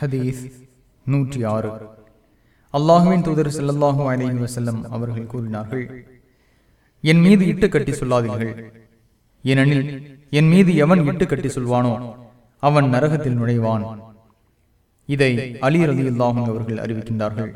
ஹதீஸ் நூற்றி ஆறு அல்லாஹுவின் தூதர் செல்லல்லாஹு அலி வசல்லம் அவர்கள் கூறினார்கள் என் மீது இட்டு கட்டி சொல்லாதீர்கள். ஏனெனில் என் மீது எவன் இட்டு கட்டி சொல்வானோ அவன் நரகத்தில் நுழைவான். இதை அலி அல்லாஹும் அவர்கள் அறிவிக்கின்றார்கள்.